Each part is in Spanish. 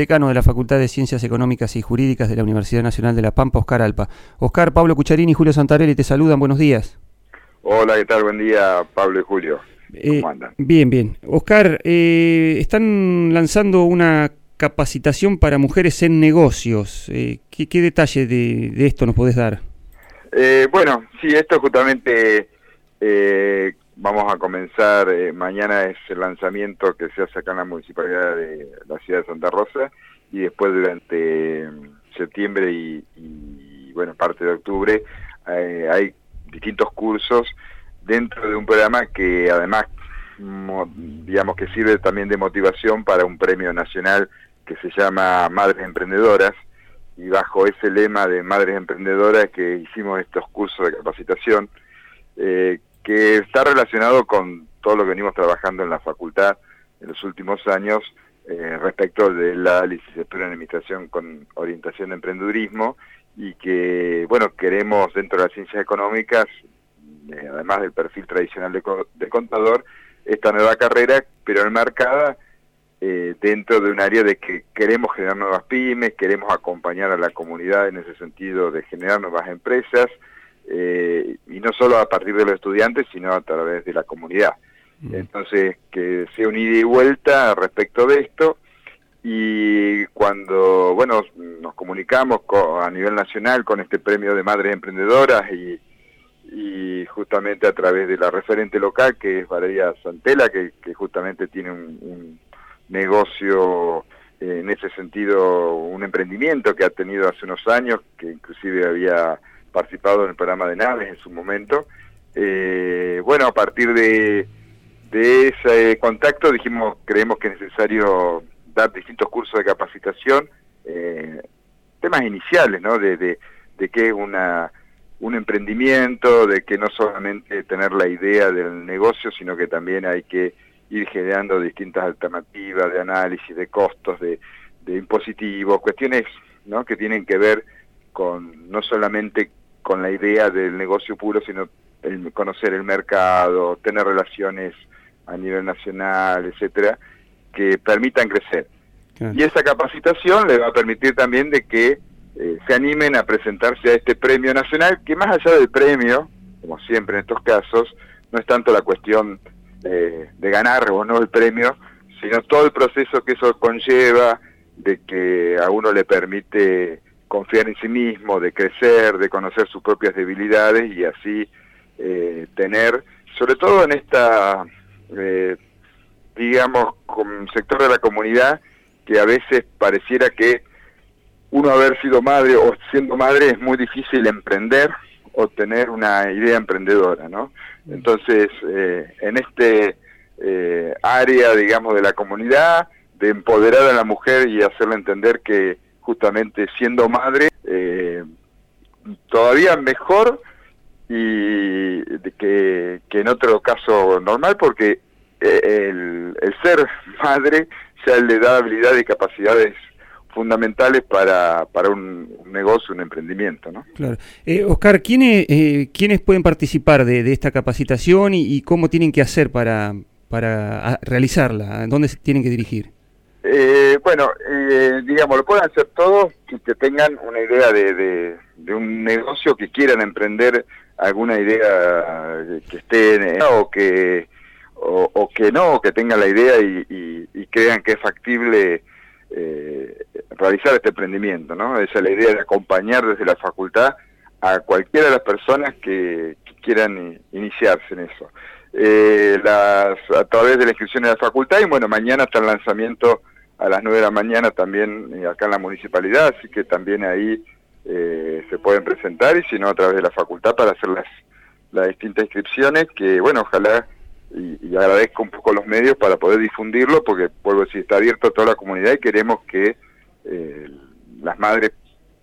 decano de la Facultad de Ciencias Económicas y Jurídicas de la Universidad Nacional de La Pampa, Oscar Alpa. Oscar, Pablo Cucharini y Julio Santarelli te saludan, buenos días. Hola, ¿qué tal? Buen día, Pablo y Julio. ¿Cómo eh, andan? Bien, bien. Oscar, eh, están lanzando una capacitación para mujeres en negocios. Eh, ¿qué, detalle de, esto nos podés dar? bueno, sí, esto justamente vamos a comenzar, eh, mañana es el lanzamiento que se hace acá en la Municipalidad de la Ciudad de Santa Rosa y después durante mm, septiembre y, bueno, parte de octubre eh, hay distintos cursos dentro de un programa que además digamos que sirve también de motivación para un premio nacional que se llama Madres Emprendedoras y bajo ese lema de Madres Emprendedoras que hicimos estos cursos de capacitación eh, que está relacionado con todo lo que venimos trabajando en la facultad en los últimos años eh, respecto de la licenciatura en Administración con orientación de emprendedurismo y que, bueno, queremos dentro de las ciencias económicas, eh, además del perfil tradicional de, contador, esta nueva carrera, pero enmarcada eh, dentro de un área de que queremos generar nuevas pymes, queremos acompañar a la comunidad en ese sentido de generar nuevas empresas, eh, y no solo a partir de los estudiantes, sino a través de la comunidad. Entonces, que sea un ida y vuelta respecto de esto, y cuando, bueno, nos comunicamos a nivel nacional con este premio de Madres Emprendedoras y, y justamente a través de la referente local, que es Valeria Santela, que, justamente tiene un, negocio eh, en ese sentido, un emprendimiento que ha tenido hace unos años, que inclusive había participado en el programa de naves en su momento. Eh, bueno, a partir de, de ese contacto dijimos, creemos que es necesario dar distintos cursos de capacitación, eh, temas iniciales, ¿no? De, de, de qué es una, un emprendimiento, de que no solamente tener la idea del negocio, sino que también hay que ir generando distintas alternativas de análisis, de costos, de, de impositivos, cuestiones ¿no? que tienen que ver con no solamente con la idea del negocio puro, sino el conocer el mercado, tener relaciones a nivel nacional, etcétera, que permitan crecer. Y esa capacitación le va a permitir también de que eh, se animen a presentarse a este premio nacional, que más allá del premio, como siempre en estos casos, no es tanto la cuestión de ganar o no el premio, sino todo el proceso que eso conlleva, de que a uno le permite confiar en sí mismo, de crecer, de conocer sus propias debilidades y así eh, tener, sobre todo en esta, eh, digamos, sector de la comunidad, que a veces pareciera que uno haber sido madre o siendo madre es muy difícil emprender o tener una idea emprendedora, ¿no? Mm. Entonces, eh, en este área, digamos, de la comunidad, de empoderar a la mujer y hacerle entender que justamente siendo madre, eh, todavía mejor y que, que, en otro caso normal, porque eh, el, el, ser madre ya le da habilidades y capacidades fundamentales para, para un, negocio, un emprendimiento. ¿no? Claro. Eh, Oscar, ¿quiénes, eh, ¿quiénes pueden participar de, de esta capacitación y, y, cómo tienen que hacer para, para realizarla? ¿Dónde se tienen que dirigir? Eh, bueno, eh, digamos, lo pueden hacer todos que tengan una idea de, de, un negocio, que quieran emprender alguna idea que esté o que o, que no, que tengan la idea y, crean que es factible eh, realizar este emprendimiento, ¿no? Esa es la idea de acompañar desde la facultad a cualquiera de las personas que, quieran iniciarse en eso. Eh, las, a través de la inscripción de la facultad y bueno, mañana está el lanzamiento a las 9 de la mañana también eh, acá en la municipalidad, así que también ahí eh, se pueden presentar y si no a través de la facultad para hacer las, las distintas inscripciones, que bueno, ojalá y, agradezco un poco los medios para poder difundirlo, porque vuelvo a decir, está abierto a toda la comunidad y queremos que eh, las madres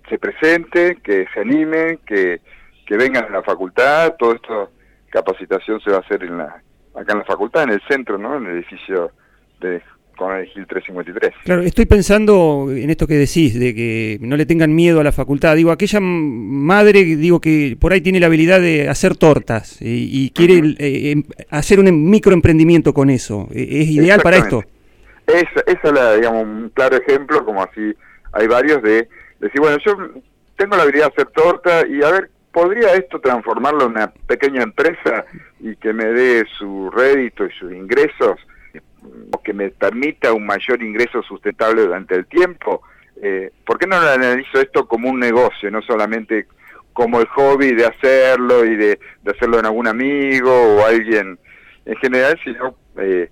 se presenten, que se animen, que, que vengan a la facultad, todo esto capacitación se va a hacer en la, acá en la facultad, en el centro, ¿no? En el edificio de con el GIL 353. Claro, estoy pensando en esto que decís, de que no le tengan miedo a la facultad. Digo, aquella madre, digo, que por ahí tiene la habilidad de hacer tortas y, quiere eh, em, hacer un microemprendimiento con eso. ¿E-, ¿Es ideal para esto? esa, esa es digamos, un claro ejemplo, como así hay varios, de decir, bueno, yo tengo la habilidad de hacer torta y a ver, ¿podría esto transformarlo en una pequeña empresa y que me dé su rédito y sus ingresos? Que me permita un mayor ingreso sustentable durante el tiempo. Eh, ¿Por qué no analizo esto como un negocio, no solamente como el hobby de hacerlo y de, hacerlo en algún amigo o alguien en general, sino eh,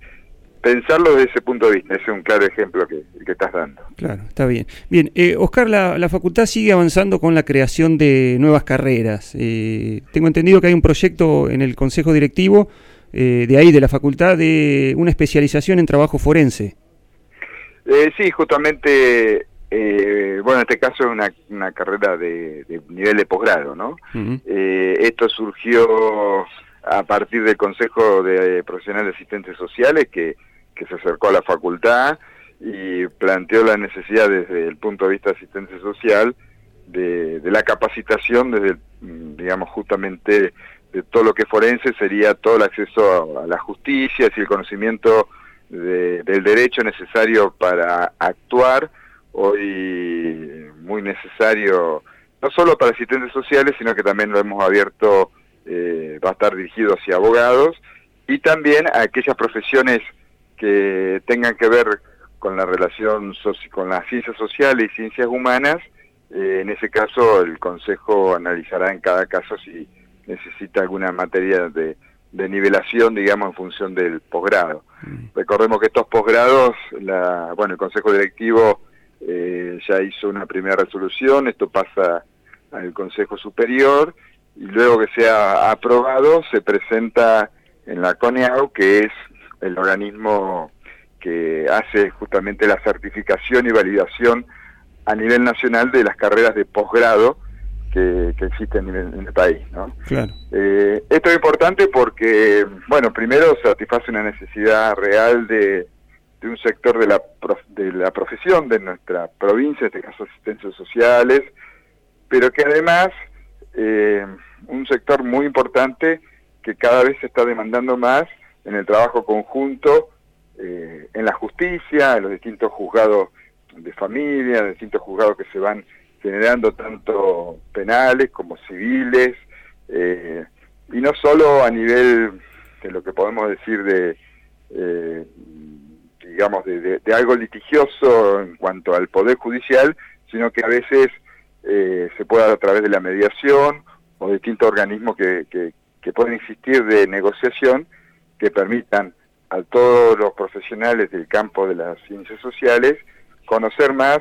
pensarlo desde ese punto de vista. Ese es un claro ejemplo que, que estás dando. Claro, está bien. Bien, eh, Oscar, la, la, facultad sigue avanzando con la creación de nuevas carreras. Eh, tengo entendido que hay un proyecto en el Consejo Directivo eh, de ahí, de la facultad, de una especialización en trabajo forense. sí, justamente, bueno, en este caso es una, una carrera de, nivel de posgrado, ¿no? esto surgió a partir del Consejo de Profesionales de Asistentes Sociales que que se acercó a la facultad y planteó la necesidad desde el punto de vista de asistencia social de, la capacitación desde, digamos, justamente de todo lo que forense sería todo el acceso a, la justicia, y el conocimiento del derecho necesario para actuar, hoy muy necesario, no solo para asistentes sociales, sino que también lo hemos abierto, eh, va a estar dirigido hacia abogados, y también a aquellas profesiones que tengan que ver con la relación con las ciencias sociales y ciencias humanas, eh, en ese caso el Consejo analizará en cada caso si necesita alguna materia de, nivelación, digamos, en función del posgrado. Mm. Recordemos que estos posgrados, la, bueno, el Consejo Directivo eh, ya hizo una primera resolución, esto pasa al Consejo Superior, y luego que sea aprobado se presenta en la CONEAU, que es el organismo que hace justamente la certificación y validación a nivel nacional de las carreras de posgrado que, existen en el, país. ¿no? Eh, esto es importante porque, bueno, primero satisface una necesidad real de, un sector de la, de la profesión de nuestra provincia, en este caso asistencias sociales, pero que además eh, un sector muy importante que cada vez se está demandando más en el trabajo conjunto eh, en la justicia, en los distintos juzgados de familia, distintos juzgados que se van generando tanto penales como civiles, eh, y no solo a nivel de lo que podemos decir de, eh, digamos, de, algo litigioso en cuanto al Poder Judicial, sino que a veces se pueda a través de la mediación o distintos organismos que, que pueden existir de negociación, que permitan a todos los profesionales del campo de las ciencias sociales conocer más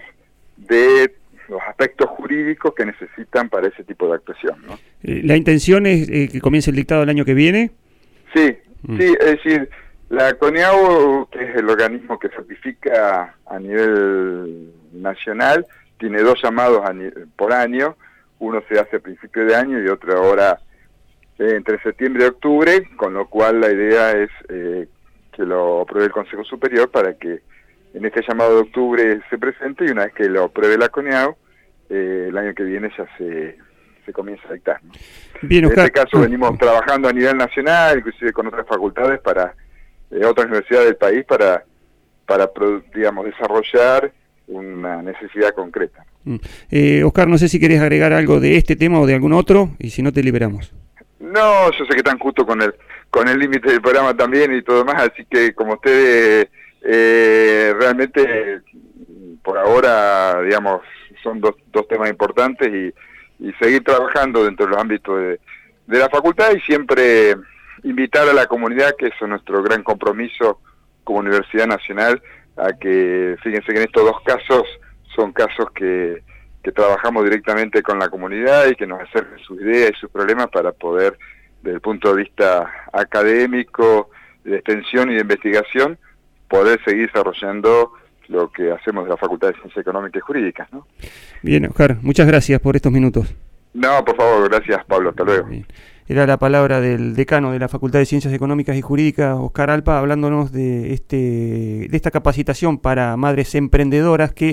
de los aspectos jurídicos que necesitan para ese tipo de actuación. ¿no? Eh, ¿La intención es eh, que comience el dictado el año que viene? Sí, mm. sí, es decir, la CONIAU, que es el organismo que certifica a nivel nacional, tiene dos llamados por año, uno se hace a principio de año y otro ahora eh, entre septiembre y octubre, con lo cual la idea es eh, que lo apruebe el Consejo Superior para que en este llamado de octubre se presente y una vez que lo apruebe la CONIAU, eh, el año que viene ya se, se comienza a dictar. en este caso venimos trabajando a nivel nacional, inclusive con otras facultades para otras universidades del país para, para digamos, desarrollar una necesidad concreta. Mm. Oscar, no sé si querés agregar algo de este tema o de algún otro, y si no te liberamos. No, yo sé que están justo con el con el límite del programa también y todo más, así que como ustedes eh, realmente por ahora, digamos, son dos, dos temas importantes y, seguir trabajando dentro de los ámbitos de, de la facultad y siempre invitar a la comunidad, que es nuestro gran compromiso como Universidad Nacional, a que, fíjense que en estos dos casos son casos que que trabajamos directamente con la comunidad y que nos acerquen sus ideas y sus problemas para poder, desde el punto de vista académico, de extensión y de investigación, poder seguir desarrollando lo que hacemos de la Facultad de Ciencias Económicas y Jurídicas. ¿no? Bien, Oscar, muchas gracias por estos minutos. No, por favor, gracias Pablo, hasta luego. Era la palabra del decano de la Facultad de Ciencias Económicas y Jurídicas, Oscar Alpa, hablándonos de, este, de esta capacitación para madres emprendedoras que